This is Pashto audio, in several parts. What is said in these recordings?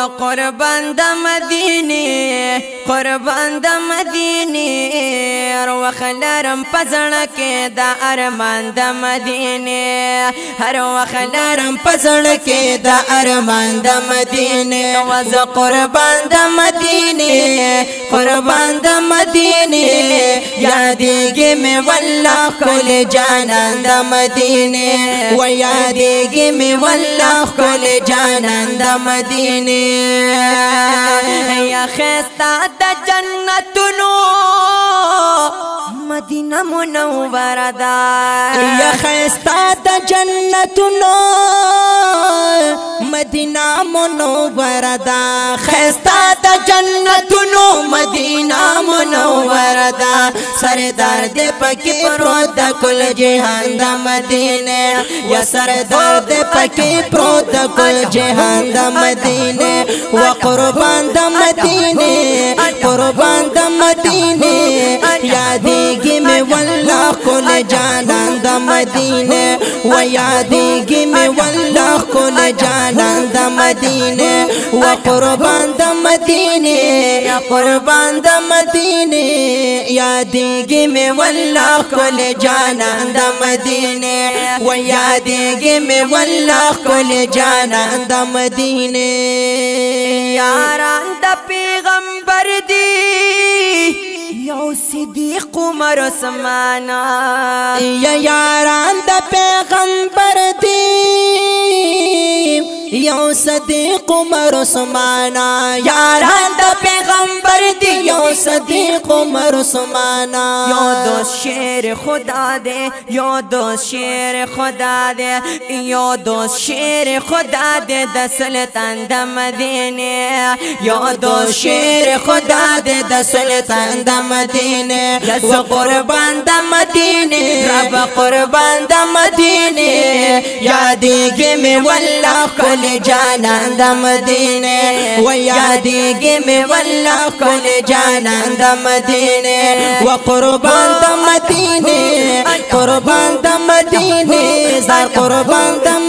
یا قربان د مدینه قربان د مدینه هر وخلرم پزړ کې د ارمان د مدینه هر وخلرم پزړ کې د ارمان د مدینه وز قربان د مدینه قربان د مدینه یادېږي مې والله کول جانان د مدینه و یادېږي مې والله کول جانان د مدینه یا خستا د جنتونو مدینه منوره ده یا خستا د جنتونو مدینه منوره ده خستا د جنتونو سردار دے پکی پرو دا کل جہان دا مدینے یا سردار دے پکی پرو دا کل جہان دا مدینے و قربان دا مدینے قربان دا مدینے یادی گی میں واللہ کل جانان دا مدینے و یادی گی میں واللہ کل جانان دا مدینے و قربان دا مدینے یا قربان دا مدینه یادېږي مې والله کول جانان د مدینه و یادېږي مې والله کول جانان د مدینه یاران د پیغمبر دی یو صدیق عمر عثمانا یا یاران د پیغمبر دی یو صدیق عمر عثمان یاران د پیغمبر دی یو صدیق عمر عثمان یو د شیر خدا دے یو د شیر خدا دے یو د شیر خدا دے د سلطان د مدینه یو د شیر خدا دے د سلطان د مدینه لز قربان د مدینه رب قربان د مدینه یادیں گے اللہ پھول جانا دم دینے وہ یادیں گے میں ولی جانا دم دینے وہ قربان دم قربان دمدی سار قربان دم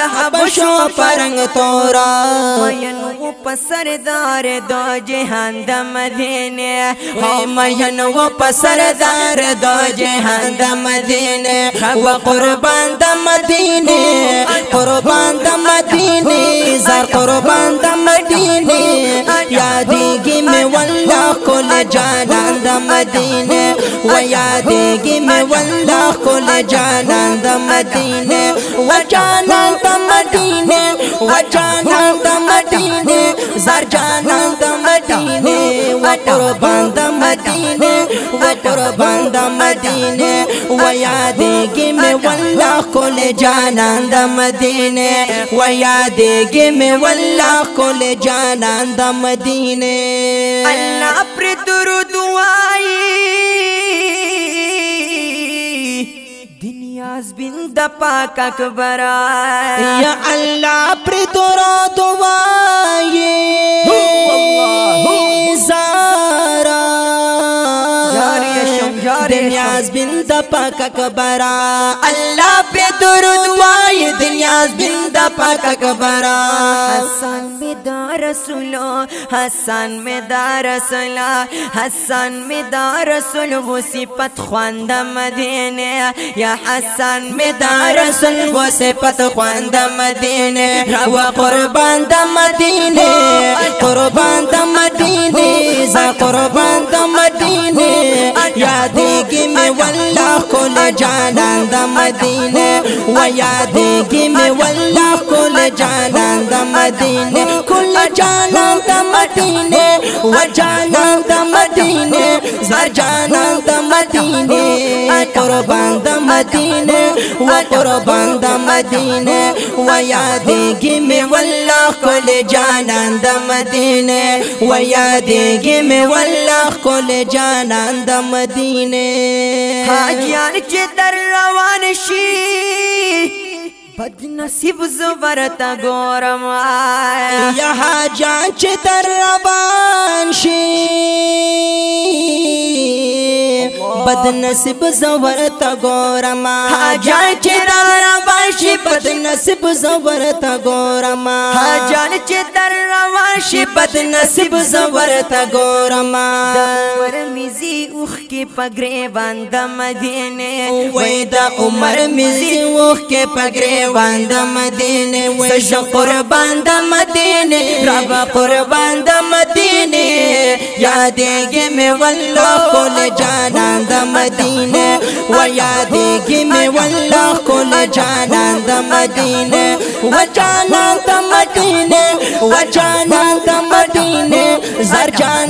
سردار دے ہند مدین سردار دند مدین یادگی میں وندہ کون جادان دمدین وہ یادگی میں وندہ کون جادان دمدین جانم د مدینه زار جانم د مدینه و قربان د مدینه و قربان د مدینه و یادګي مې والله کول جانان د مدینه و یادګي مې والله کول جانان د مدینه الله پر درود وایي تسبین د پاک اکبر یا الله پر درود وایې الله دنیا بند اللہ درود وائی دنیا بندا پاک حسن میں دا رسولو حسن میں دا رسولا حسن میں دا رسول وہ ستوان دم مدینے یا حسن میں مدینے قربان دا مدینے دم قربان دا مدینے دین یادی کی میں واللہ کل جانان دا مدینے و یادیں گی میں واللہ کل جانان دا مدینے کل جانان دا مدینے و جانان جانان دا دا دا دا مدینے مدینے مدینے مدینے زر قربان قربان و و یادیں گی میں واللہ کل جانان دا مدینے و یادیں گی میں واللہ کل جانان دا مدینے دمدین ہاں جی، هر چې در روان شي بد نصیب زبرتا ګورم یا حاجان چې در روان شي بد نصیب زور تا ګورما حاجان چې در روان شي بد نصیب زور تا ګورما حاجان چې در روان شي بد نصیب زور تا ګورما عمر میزي اوخ کې پګرې باند مدینه وای دا عمر میزي اوخ کې پګرې باند مدینه وای ش قربان د مدینه رب قربان د مدینه یادیں گے واللہ کل جانا ددین وہ یادیں گے میں ولا کول جانا ددین وہ جانا ددین وہ جانا زر زان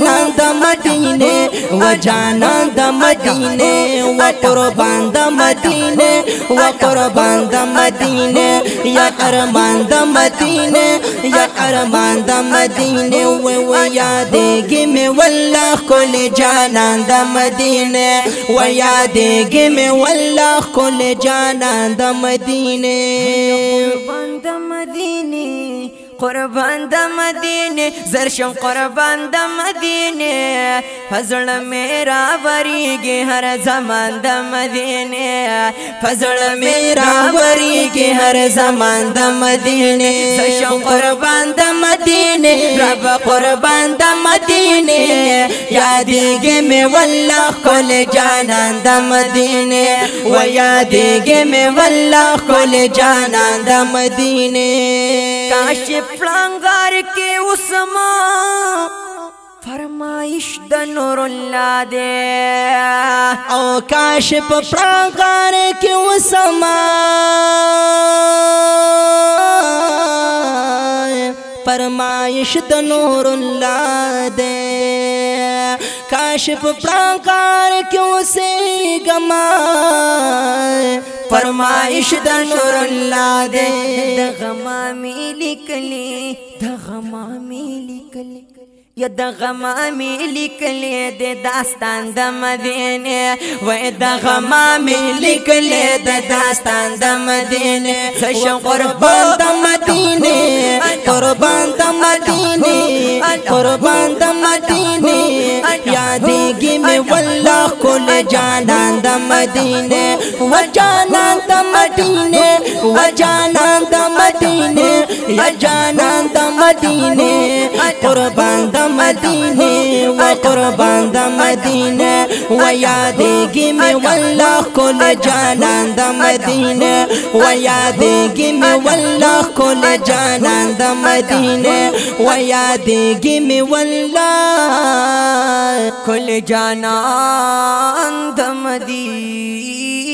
و جانا د مدینه و قربان د مدینه و قربان د مدینه یا ارمان د مدینه یا ارمان د مدینه و و یادګی می والله کول جانا د مدینه و یادګی می والله کول جانا د مدینه قربان د مدینه قربان د مدینه زرشم قربان د مدینه فزړ میرا وریږي هر زمان د مدینه فزړ میرا وریږي هر زمان د مدینه زرشم قربان د مدینه رب قربان د مدینه یادېږي مې والله کول جانان د مدینه و یادېږي مې والله کول جانان د مدینه کاشف پلانګار کې اوسما فرمایش د نور الله دې او کاش په پلانګار کې اوسما فرمایش د نور الله دې کاش په پلانګار کې اوسېګما فرمایش د نور الله دې د غما مې لیکلي د غما مې لیکلي یا دغه مامي لیکلې د داستان د مدینه و دغه مامي لیکلې د داستان د مدینه سش قربان د مدینه قربان د مدینه قربان د مدینه یادېږي مې والله کول جانان د مدینه و جانان د مدینه و جانان د جان دا مدینے قربان دا مدینے و قربان دا مدینے یادیں گی میں واللہ کل کول دا مدینے و یادیں گی میں واللہ کل جان دا مدینے و یادیں گی میں واللہ کل دا مدینے